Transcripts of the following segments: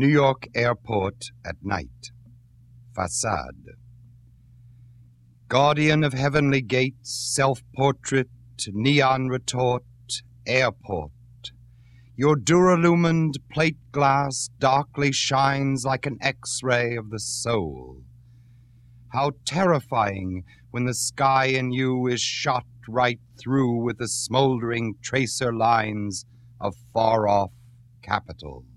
New York Airport at night. Facade. Guardian of heavenly gates, self portrait, neon retort, airport. Your duralumined plate glass darkly shines like an x ray of the soul. How terrifying when the sky in you is shot right through with the smoldering tracer lines of far off capitals.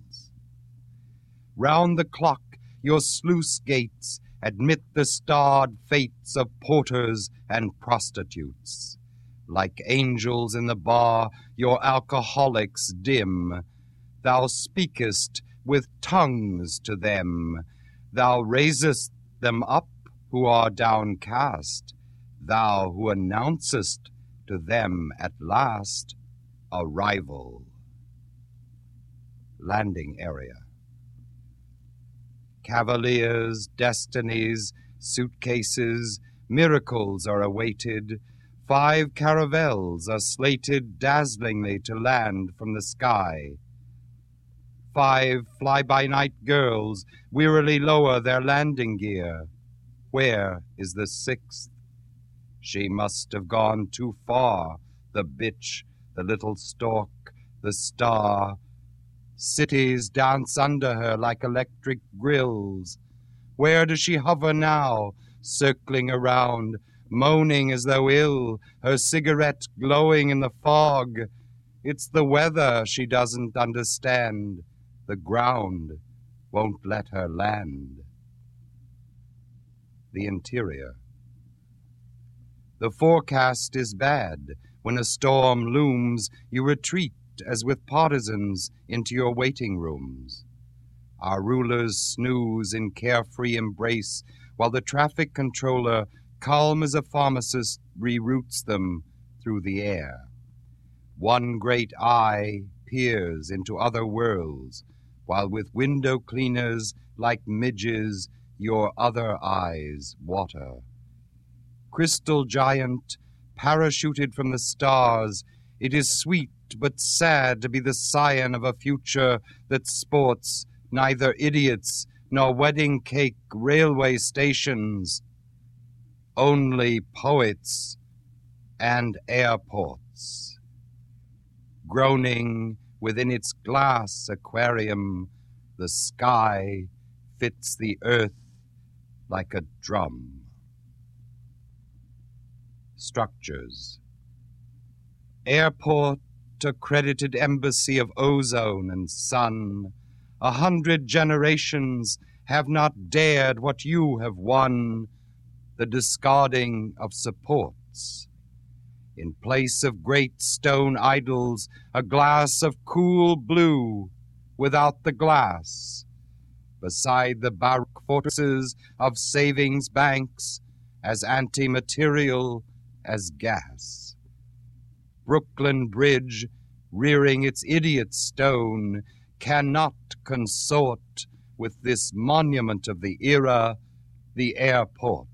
Round the clock, your sluice gates admit the starred fates of porters and prostitutes. Like angels in the bar, your alcoholics dim. Thou speakest with tongues to them. Thou raisest them up who are downcast. Thou who announcest to them at last arrival. Landing area cavaliers, destinies, suitcases, miracles are awaited. Five caravels are slated dazzlingly to land from the sky. Five fly by night girls wearily lower their landing gear. Where is the sixth? She must have gone too far, the bitch, the little stork, the star, Cities dance under her like electric grills. Where does she hover now, circling around, moaning as though ill, her cigarette glowing in the fog? It's the weather she doesn't understand. The ground won't let her land. The interior. The forecast is bad. When a storm looms, you retreat as with partisans into your waiting rooms. Our rulers snooze in carefree embrace while the traffic controller, calm as a pharmacist, reroutes them through the air. One great eye peers into other worlds, while with window cleaners like midges your other eyes water. Crystal giant, parachuted from the stars, it is sweet but sad to be the scion of a future that sports neither idiots nor wedding cake railway stations, only poets and airports. Groaning within its glass aquarium, the sky fits the earth like a drum. Structures Airport accredited embassy of ozone and sun. A hundred generations have not dared what you have won the discarding of supports. In place of great stone idols, a glass of cool blue without the glass. Beside the baroque fortresses of savings banks, as anti-material as gas. Brooklyn Bridge, rearing its idiot stone, cannot consort with this monument of the era, the airport.